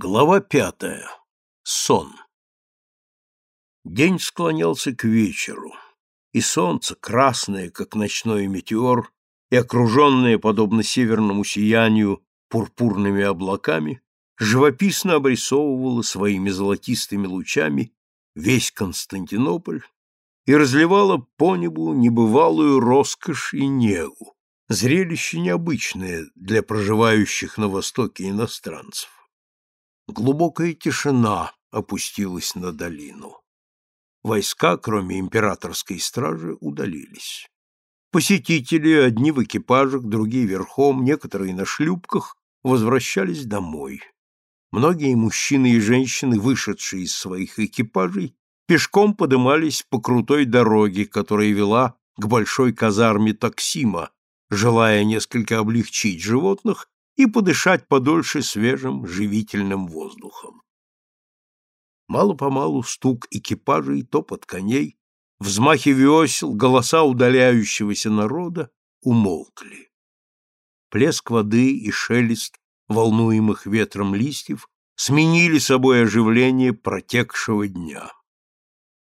Глава пятая. Сон. День склонялся к вечеру, и солнце, красное, как ночной метеор, и окруженное, подобно северному сиянию, пурпурными облаками, живописно обрисовывало своими золотистыми лучами весь Константинополь и разливало по небу небывалую роскошь и негу, зрелище необычное для проживающих на Востоке иностранцев. Глубокая тишина опустилась на долину. Войска, кроме императорской стражи, удалились. Посетители, одни в экипажах, другие верхом, некоторые на шлюпках, возвращались домой. Многие мужчины и женщины, вышедшие из своих экипажей, пешком подымались по крутой дороге, которая вела к большой казарме Таксима, желая несколько облегчить животных и подышать подольше свежим живительным воздухом. Мало-помалу стук экипажей, топот коней, взмахи весел, голоса удаляющегося народа умолкли. Плеск воды и шелест волнуемых ветром листьев сменили собой оживление протекшего дня.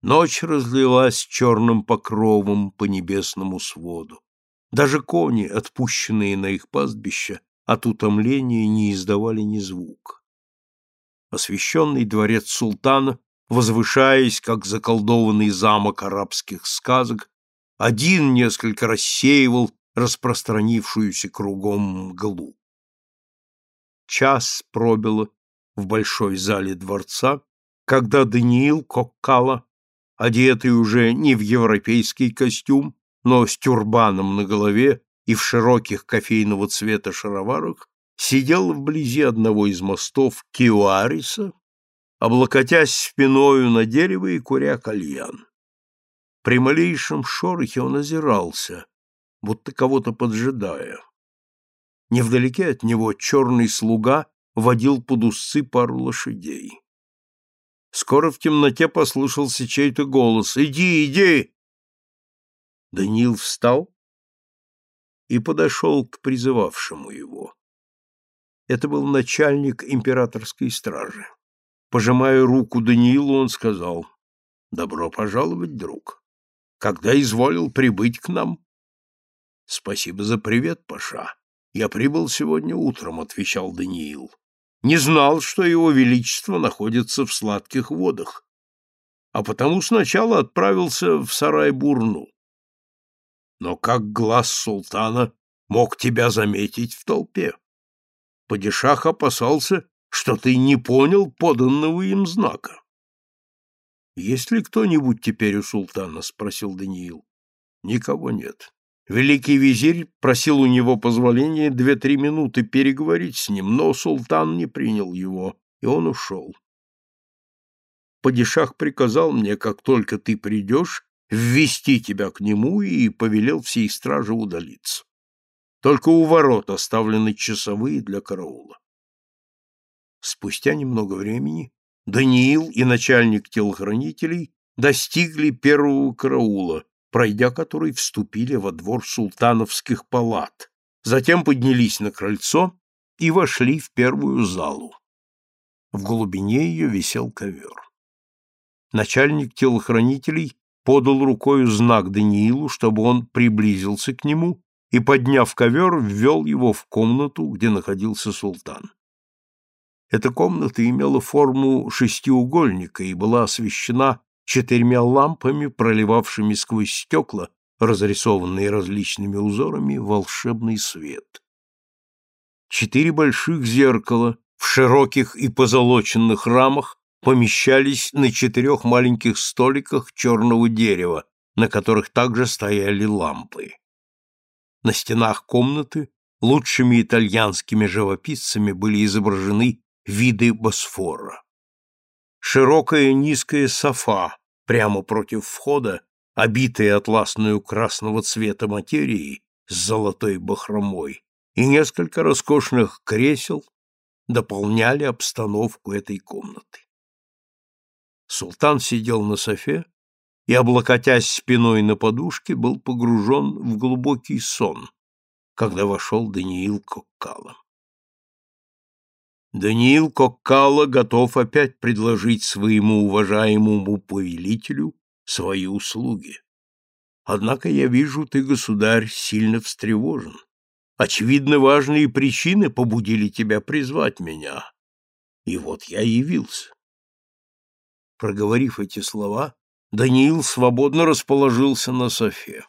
Ночь разлилась черным покровом по небесному своду. Даже кони, отпущенные на их пастбище, от утомления не издавали ни звука. Освященный дворец султана, возвышаясь, как заколдованный замок арабских сказок, один несколько рассеивал распространившуюся кругом мглу. Час пробило в большой зале дворца, когда Даниил Коккала, одетый уже не в европейский костюм, но с тюрбаном на голове и в широких кофейного цвета шароварах сидел вблизи одного из мостов Киуариса, облокотясь спиною на дерево и куря кальян. При малейшем шорохе он озирался, будто кого-то поджидая. Невдалеке от него черный слуга водил под усы пару лошадей. Скоро в темноте послышался чей-то голос «Иди, иди!» Даниил встал и подошел к призывавшему его. Это был начальник императорской стражи. Пожимая руку Даниилу, он сказал, «Добро пожаловать, друг. Когда изволил прибыть к нам?» «Спасибо за привет, Паша. Я прибыл сегодня утром», — отвечал Даниил. «Не знал, что его величество находится в сладких водах, а потому сначала отправился в Сарай-Бурну. Но как глаз султана мог тебя заметить в толпе? Падишах опасался, что ты не понял поданного им знака. — Есть ли кто-нибудь теперь у султана? — спросил Даниил. — Никого нет. Великий визирь просил у него позволения две-три минуты переговорить с ним, но султан не принял его, и он ушел. Падишах приказал мне, как только ты придешь, ввести тебя к нему и повелел всей страже удалиться. Только у ворот оставлены часовые для караула. Спустя немного времени Даниил и начальник телохранителей достигли первого караула, пройдя который вступили во двор султановских палат, затем поднялись на крыльцо и вошли в первую залу. В глубине ее висел ковер. Начальник телохранителей подал рукою знак Даниилу, чтобы он приблизился к нему и, подняв ковер, ввел его в комнату, где находился султан. Эта комната имела форму шестиугольника и была освещена четырьмя лампами, проливавшими сквозь стекла, разрисованные различными узорами, волшебный свет. Четыре больших зеркала в широких и позолоченных рамах помещались на четырех маленьких столиках черного дерева, на которых также стояли лампы. На стенах комнаты лучшими итальянскими живописцами были изображены виды Босфора. Широкая низкая софа прямо против входа, обитая атласную красного цвета материей с золотой бахромой, и несколько роскошных кресел дополняли обстановку этой комнаты. Султан сидел на софе и, облокотясь спиной на подушке, был погружен в глубокий сон, когда вошел Даниил Коккала. Даниил Коккала готов опять предложить своему уважаемому повелителю свои услуги. Однако я вижу, ты, государь, сильно встревожен. Очевидно, важные причины побудили тебя призвать меня. И вот я явился. Проговорив эти слова, Даниил свободно расположился на софе.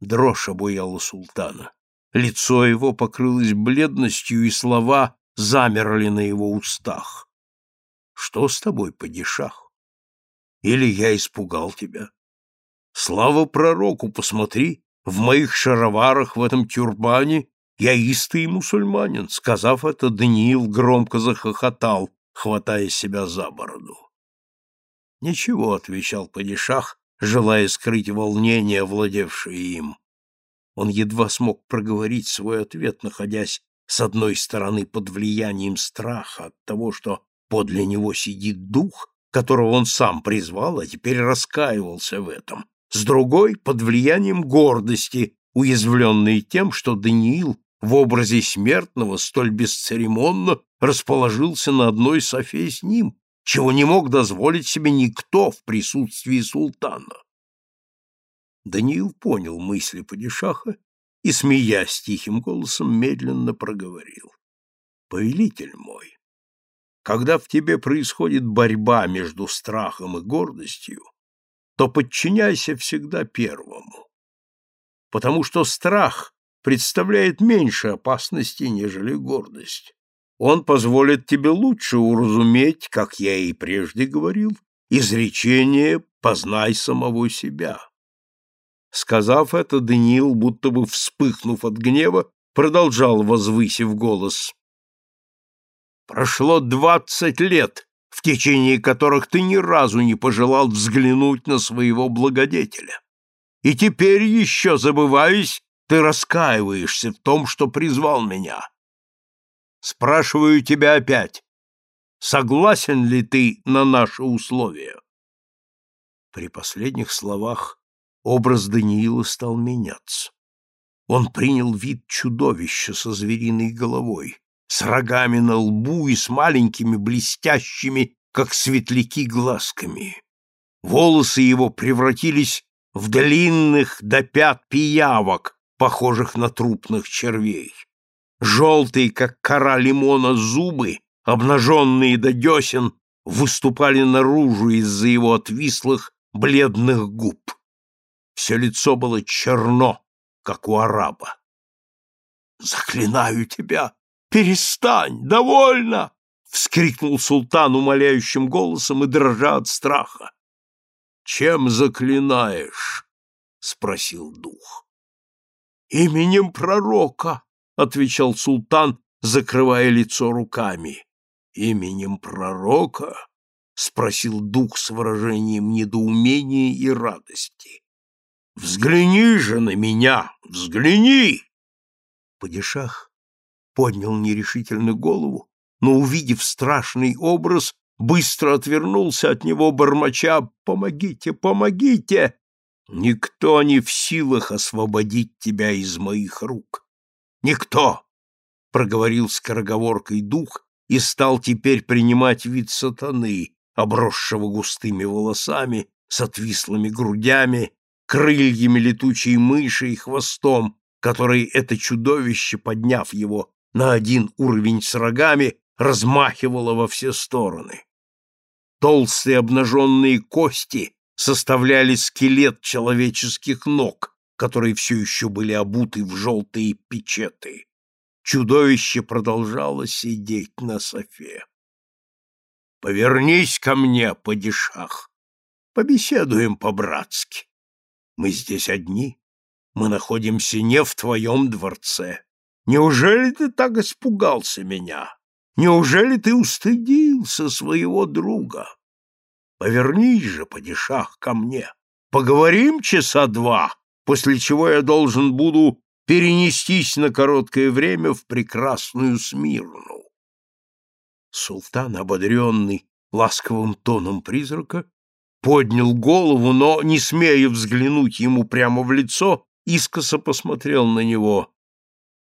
Дрожь обуяла султана. Лицо его покрылось бледностью, и слова замерли на его устах. Что с тобой, падишах? Или я испугал тебя? Слава пророку, посмотри, в моих шароварах в этом тюрбане я истый мусульманин. Сказав это, Даниил громко захохотал, хватая себя за бороду. Ничего, отвечал падишах, желая скрыть волнение, владевшее им. Он едва смог проговорить свой ответ, находясь с одной стороны под влиянием страха от того, что подле него сидит дух, которого он сам призвал, а теперь раскаивался в этом, с другой — под влиянием гордости, уязвленной тем, что Даниил в образе смертного столь бесцеремонно расположился на одной софе с ним, чего не мог дозволить себе никто в присутствии султана. Даниил понял мысли падишаха и, смеясь тихим голосом, медленно проговорил. «Повелитель мой, когда в тебе происходит борьба между страхом и гордостью, то подчиняйся всегда первому, потому что страх представляет меньше опасности, нежели гордость. Он позволит тебе лучше уразуметь, как я и прежде говорил, изречение «познай самого себя». Сказав это, Даниил, будто бы вспыхнув от гнева, продолжал, возвысив голос. «Прошло двадцать лет, в течение которых ты ни разу не пожелал взглянуть на своего благодетеля. И теперь еще, забываясь, ты раскаиваешься в том, что призвал меня. Спрашиваю тебя опять, согласен ли ты на наши условия?» При последних словах образ Даниила стал меняться. Он принял вид чудовища со звериной головой, с рогами на лбу и с маленькими блестящими, как светляки, глазками. Волосы его превратились в длинных до пят пиявок, похожих на трупных червей. Желтые, как кора лимона, зубы, обнаженные до десен, выступали наружу из-за его отвислых бледных губ. Все лицо было черно, как у араба. «Заклинаю тебя! Перестань! Довольно!» — вскрикнул султан умоляющим голосом и дрожа от страха. «Чем заклинаешь?» — спросил дух. «Именем пророка!» — отвечал султан, закрывая лицо руками. «Именем пророка?» — спросил дух с выражением недоумения и радости. Взгляни же на меня, взгляни!» Падишах поднял нерешительно голову, но, увидев страшный образ, быстро отвернулся от него, бормоча «Помогите, помогите!» «Никто не в силах освободить тебя из моих рук. Никто!» — проговорил скороговоркой дух и стал теперь принимать вид сатаны, обросшего густыми волосами, с отвислыми грудями крыльями летучей мыши и хвостом, который это чудовище, подняв его на один уровень с рогами, размахивало во все стороны. Толстые обнаженные кости составляли скелет человеческих ног, которые все еще были обуты в желтые печеты. Чудовище продолжало сидеть на софе. «Повернись ко мне, падишах, побеседуем по-братски. Мы здесь одни. Мы находимся не в твоем дворце. Неужели ты так испугался меня? Неужели ты устыдился своего друга? Повернись же, падишах, ко мне. Поговорим часа два, после чего я должен буду перенестись на короткое время в прекрасную Смирну. Султан, ободренный ласковым тоном призрака, поднял голову, но, не смея взглянуть ему прямо в лицо, искоса посмотрел на него.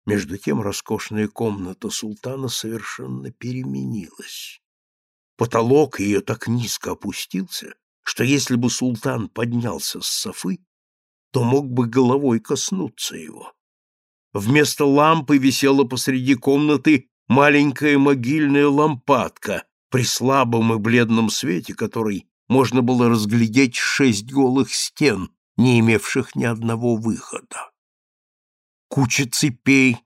Между тем роскошная комната султана совершенно переменилась. Потолок ее так низко опустился, что если бы султан поднялся с софы, то мог бы головой коснуться его. Вместо лампы висела посреди комнаты маленькая могильная лампадка, при слабом и бледном свете которой можно было разглядеть шесть голых стен, не имевших ни одного выхода. Куча цепей,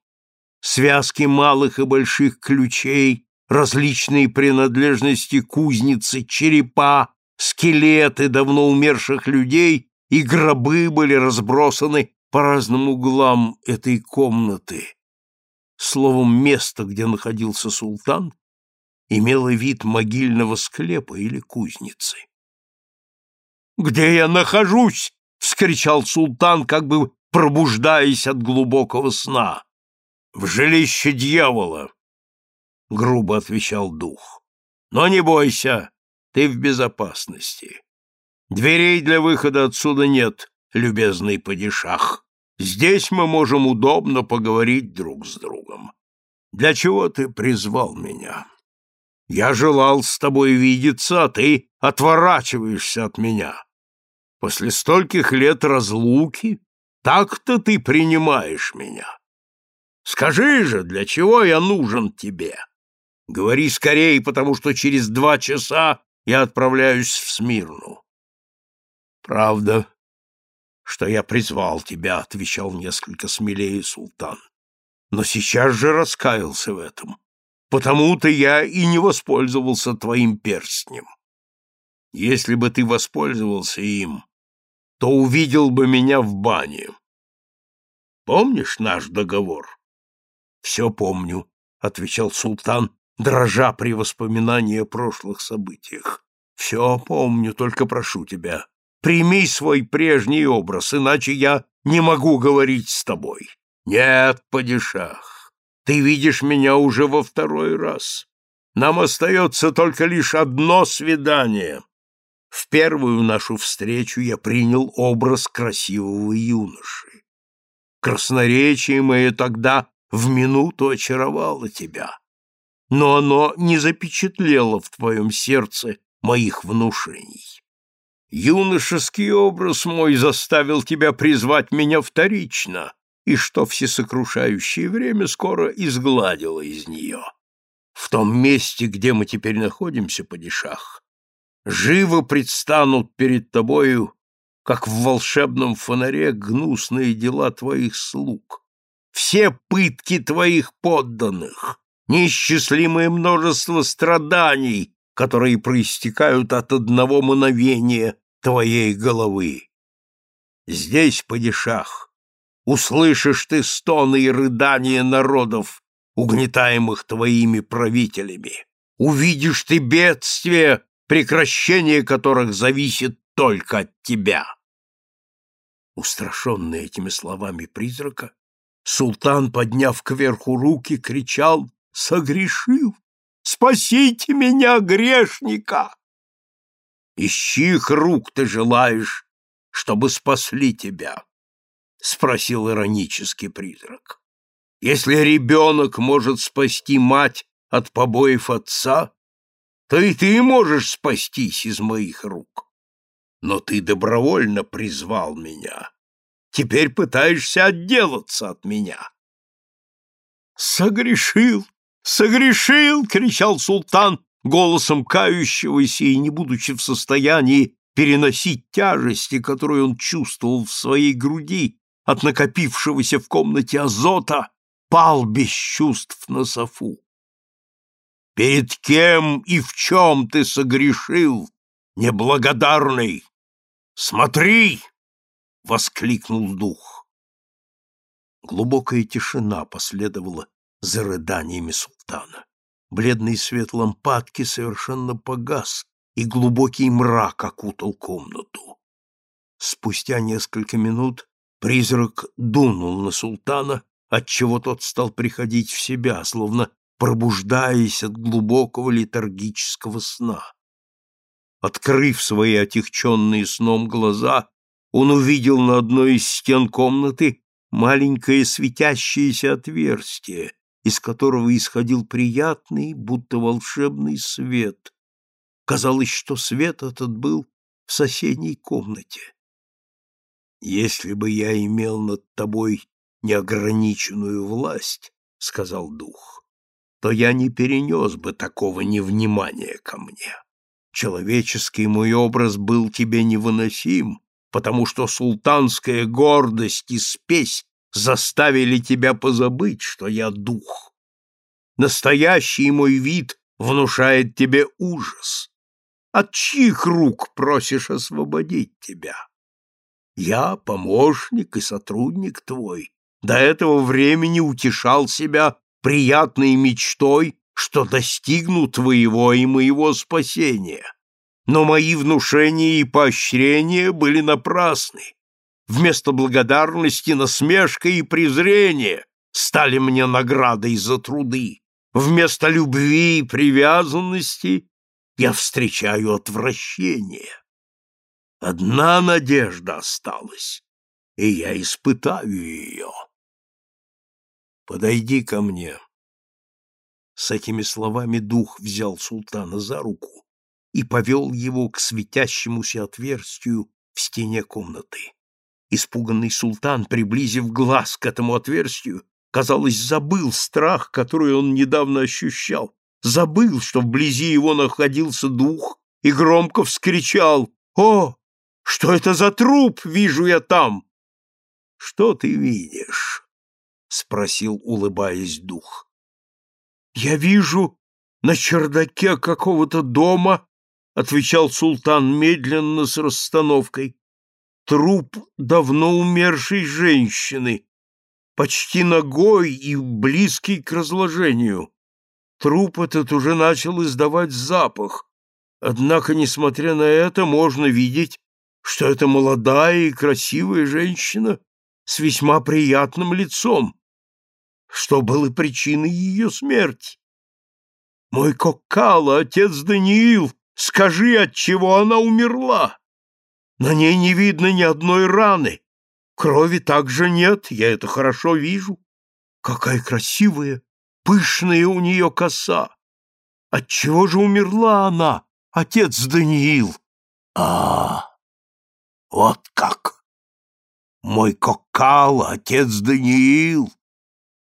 связки малых и больших ключей, различные принадлежности кузницы, черепа, скелеты давно умерших людей и гробы были разбросаны по разным углам этой комнаты. Словом, место, где находился султан, имело вид могильного склепа или кузницы. «Где я нахожусь?» — вскричал султан, как бы пробуждаясь от глубокого сна. «В жилище дьявола», — грубо отвечал дух. «Но не бойся, ты в безопасности. Дверей для выхода отсюда нет, любезный падишах. Здесь мы можем удобно поговорить друг с другом. Для чего ты призвал меня? Я желал с тобой видеться, а ты отворачиваешься от меня. После стольких лет разлуки так-то ты принимаешь меня. Скажи же, для чего я нужен тебе? Говори скорее, потому что через два часа я отправляюсь в Смирну. Правда, что я призвал тебя, отвечал несколько смелее султан. Но сейчас же раскаялся в этом. Потому-то я и не воспользовался твоим перстнем. Если бы ты воспользовался им, то увидел бы меня в бане. Помнишь наш договор? Все помню, отвечал султан, дрожа при воспоминании о прошлых событиях. Все помню, только прошу тебя, прими свой прежний образ, иначе я не могу говорить с тобой. Нет, падишах, ты видишь меня уже во второй раз. Нам остается только лишь одно свидание. В первую нашу встречу я принял образ красивого юноши. Красноречие мое тогда в минуту очаровало тебя, но оно не запечатлело в твоем сердце моих внушений. Юношеский образ мой заставил тебя призвать меня вторично, и что всесокрушающее время скоро изгладило из нее. В том месте, где мы теперь находимся, падишах, живо предстанут перед тобою, как в волшебном фонаре, гнусные дела твоих слуг, все пытки твоих подданных, неисчислимое множество страданий, которые проистекают от одного мановения твоей головы. Здесь, падишах, услышишь ты стоны и рыдания народов, угнетаемых твоими правителями. Увидишь ты бедствия, прекращение которых зависит только от тебя. Устрашенный этими словами призрака, султан, подняв кверху руки, кричал «Согрешил! Спасите меня, грешника!» «Из чьих рук ты желаешь, чтобы спасли тебя?» — спросил иронический призрак. «Если ребенок может спасти мать от побоев отца, то и ты можешь спастись из моих рук. Но ты добровольно призвал меня. Теперь пытаешься отделаться от меня. Согрешил, согрешил, кричал султан голосом кающегося и не будучи в состоянии переносить тяжести, которую он чувствовал в своей груди от накопившегося в комнате азота, пал без чувств на софу. Перед кем и в чем ты согрешил, неблагодарный? Смотри! — воскликнул дух. Глубокая тишина последовала за рыданиями султана. Бледный свет лампадки совершенно погас, и глубокий мрак окутал комнату. Спустя несколько минут призрак дунул на султана, отчего тот стал приходить в себя, словно пробуждаясь от глубокого летаргического сна. Открыв свои отягченные сном глаза, он увидел на одной из стен комнаты маленькое светящееся отверстие, из которого исходил приятный, будто волшебный свет. Казалось, что свет этот был в соседней комнате. «Если бы я имел над тобой неограниченную власть, — сказал дух, — то я не перенес бы такого невнимания ко мне. Человеческий мой образ был тебе невыносим, потому что султанская гордость и спесь заставили тебя позабыть, что я дух. Настоящий мой вид внушает тебе ужас. От чьих рук просишь освободить тебя? Я помощник и сотрудник твой. До этого времени утешал себя приятной мечтой, что достигну твоего и моего спасения. Но мои внушения и поощрения были напрасны. Вместо благодарности насмешка и презрение стали мне наградой за труды. Вместо любви и привязанности я встречаю отвращение. Одна надежда осталась, и я испытаю ее. Подойди ко мне. С этими словами дух взял султана за руку и повел его к светящемуся отверстию в стене комнаты. Испуганный султан, приблизив глаз к этому отверстию, казалось, забыл страх, который он недавно ощущал, забыл, что вблизи его находился дух, и громко вскричал «О, что это за труп вижу я там?» «Что ты видишь?» — спросил, улыбаясь дух. «Я вижу на чердаке какого-то дома — отвечал султан медленно с расстановкой. Труп давно умершей женщины, почти ногой и близкий к разложению. Труп этот уже начал издавать запах, однако, несмотря на это, можно видеть, что это молодая и красивая женщина с весьма приятным лицом, что было причиной ее смерти. Мой Коккала, отец Даниил, Скажи, от чего она умерла? На ней не видно ни одной раны. Крови также нет, я это хорошо вижу. Какая красивая, пышная у нее коса. Отчего же умерла она, отец Даниил? А, вот как! Мой кокал, отец Даниил!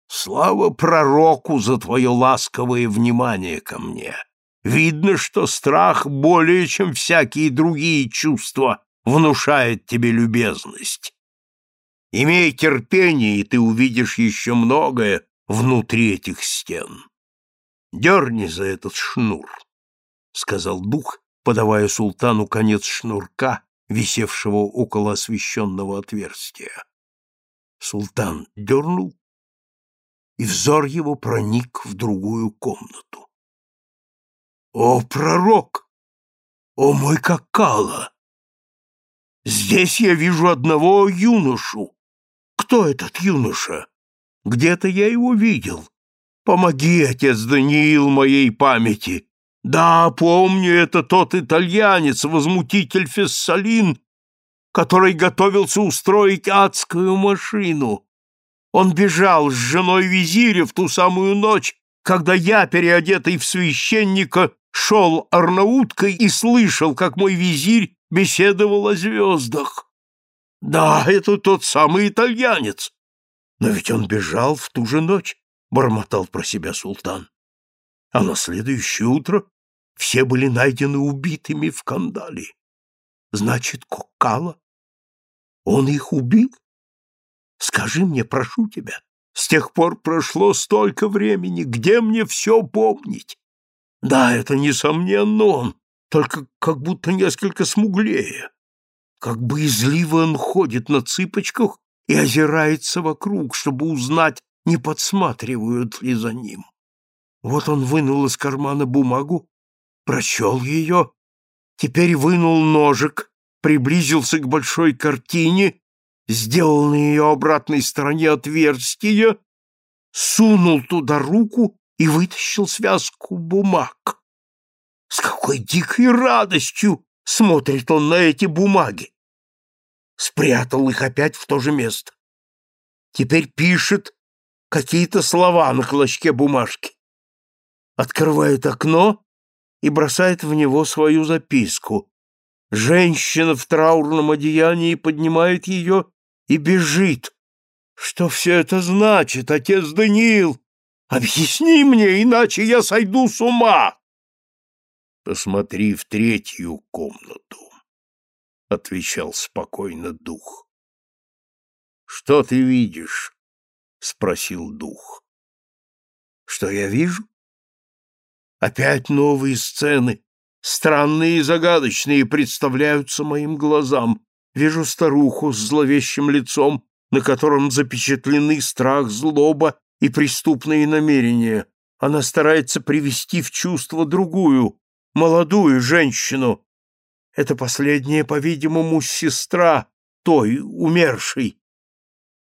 Слава пророку за твое ласковое внимание ко мне! Видно, что страх более, чем всякие другие чувства, внушает тебе любезность. Имей терпение, и ты увидишь еще многое внутри этих стен. Дерни за этот шнур, — сказал дух, подавая султану конец шнурка, висевшего около освещенного отверстия. Султан дернул, и взор его проник в другую комнату. О, пророк! О, мой какала! Здесь я вижу одного юношу. Кто этот юноша? Где-то я его видел. Помоги, отец Даниил, моей памяти. Да, помню, это тот итальянец, возмутитель Фессалин, который готовился устроить адскую машину. Он бежал с женой визиря в ту самую ночь, когда я, переодетый в священника, шел Арнауткой и слышал, как мой визирь беседовал о звездах. Да, это тот самый итальянец. Но ведь он бежал в ту же ночь, бормотал про себя султан. А на следующее утро все были найдены убитыми в Кандале. Значит, Коккала? Он их убил? Скажи мне, прошу тебя, с тех пор прошло столько времени, где мне все помнить? Да, это, несомненно, он, только как будто несколько смуглее. Как боязливо он ходит на цыпочках и озирается вокруг, чтобы узнать, не подсматривают ли за ним. Вот он вынул из кармана бумагу, прочел ее, теперь вынул ножик, приблизился к большой картине, сделал на ее обратной стороне отверстие, сунул туда руку и вытащил связку бумаг. С какой дикой радостью смотрит он на эти бумаги! Спрятал их опять в то же место. Теперь пишет какие-то слова на клочке бумажки. Открывает окно и бросает в него свою записку. Женщина в траурном одеянии поднимает ее и бежит. Что все это значит, отец Даниил? Объясни мне, иначе я сойду с ума. Посмотри в третью комнату, отвечал спокойно дух. Что ты видишь? спросил дух. Что я вижу? Опять новые сцены, странные и загадочные, представляются моим глазам. Вижу старуху с зловещим лицом, на котором запечатлены страх, злоба и преступные намерения. Она старается привести в чувство другую, молодую женщину. Это последняя, по-видимому, сестра той, умершей.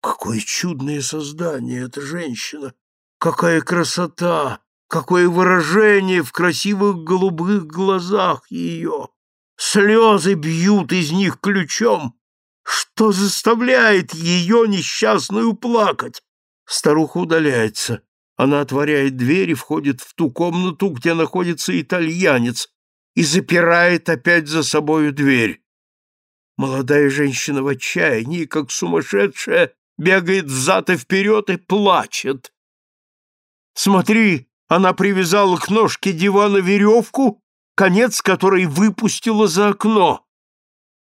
Какое чудное создание эта женщина! Какая красота! Какое выражение в красивых голубых глазах ее! Слезы бьют из них ключом. Что заставляет ее несчастную плакать? Старуха удаляется. Она отворяет дверь и входит в ту комнату, где находится итальянец, и запирает опять за собою дверь. Молодая женщина в отчаянии, как сумасшедшая, бегает взад и вперед и плачет. Смотри, она привязала к ножке дивана веревку, конец которой выпустила за окно.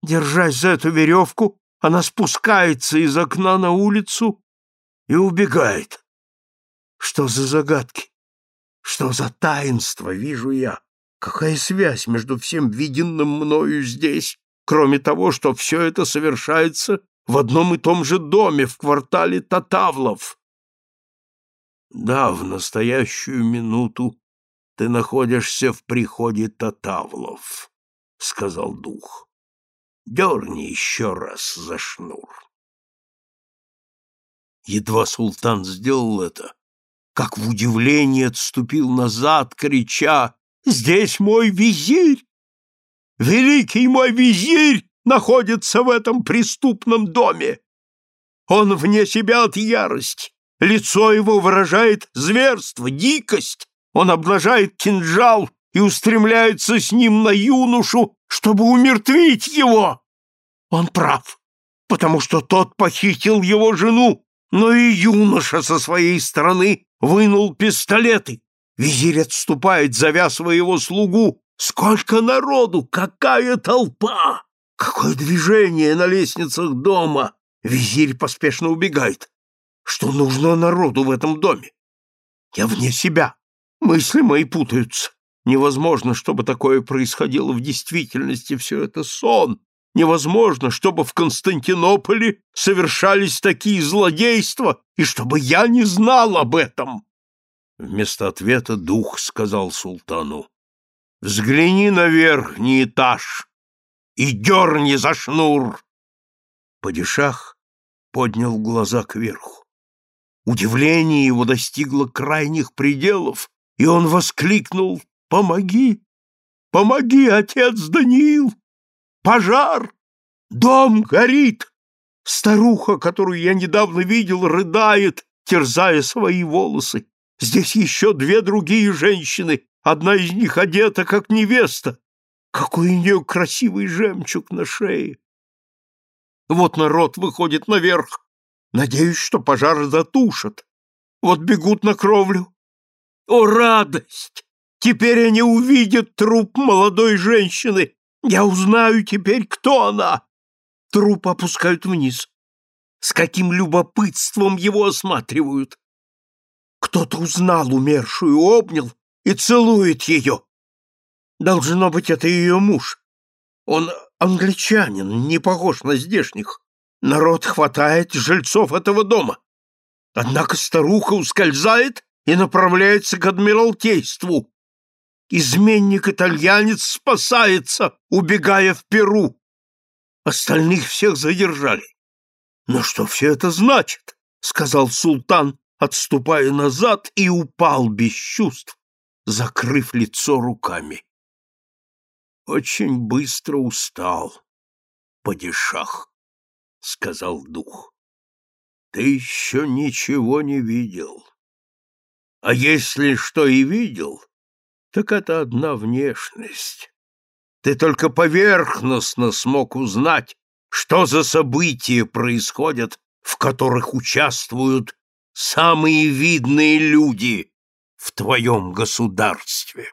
Держась за эту веревку, она спускается из окна на улицу и убегает. Что за загадки? Что за таинство вижу я? Какая связь между всем виденным мною здесь, кроме того, что все это совершается в одном и том же доме в квартале Татавлов? Да, в настоящую минуту ты находишься в приходе Татавлов, — сказал дух. Дерни еще раз за шнур. Едва султан сделал это, как в удивлении отступил назад, крича «Здесь мой визирь! Великий мой визирь находится в этом преступном доме! Он вне себя от ярости, лицо его выражает зверство, дикость, он обнажает кинжал и устремляется с ним на юношу, чтобы умертвить его. Он прав, потому что тот похитил его жену, но и юноша со своей стороны вынул пистолеты. Визирь отступает, зовя своего слугу. Сколько народу! Какая толпа! Какое движение на лестницах дома! Визирь поспешно убегает. Что нужно народу в этом доме? Я вне себя. Мысли мои путаются. Невозможно, чтобы такое происходило в действительности. Все это сон. Невозможно, чтобы в Константинополе совершались такие злодейства, и чтобы я не знал об этом. Вместо ответа дух сказал султану, «Взгляни на верхний этаж и дерни за шнур!» Падишах поднял глаза кверху. Удивление его достигло крайних пределов, и он воскликнул «Помоги! Помоги, отец Даниил! Пожар! Дом горит! Старуха, которую я недавно видел, рыдает, терзая свои волосы. Здесь еще две другие женщины, одна из них одета, как невеста. Какой у нее красивый жемчуг на шее! Вот народ выходит наверх. Надеюсь, что пожар затушат. Вот бегут на кровлю. О, радость! Теперь они увидят труп молодой женщины. Я узнаю теперь, кто она. Труп опускают вниз. С каким любопытством его осматривают. Кто-то узнал умершую, обнял и целует ее. Должно быть, это ее муж. Он англичанин, не похож на здешних. Народ хватает жильцов этого дома. Однако старуха ускользает и направляется к адмиралтейству. Изменник-итальянец спасается, убегая в Перу. Остальных всех задержали. Но что все это значит? — сказал султан, отступая назад, и упал без чувств, закрыв лицо руками. Очень быстро устал, падишах, — сказал дух. Ты еще ничего не видел. А если что и видел, так это одна внешность. Ты только поверхностно смог узнать, что за события происходят, в которых участвуют самые видные люди в твоем государстве.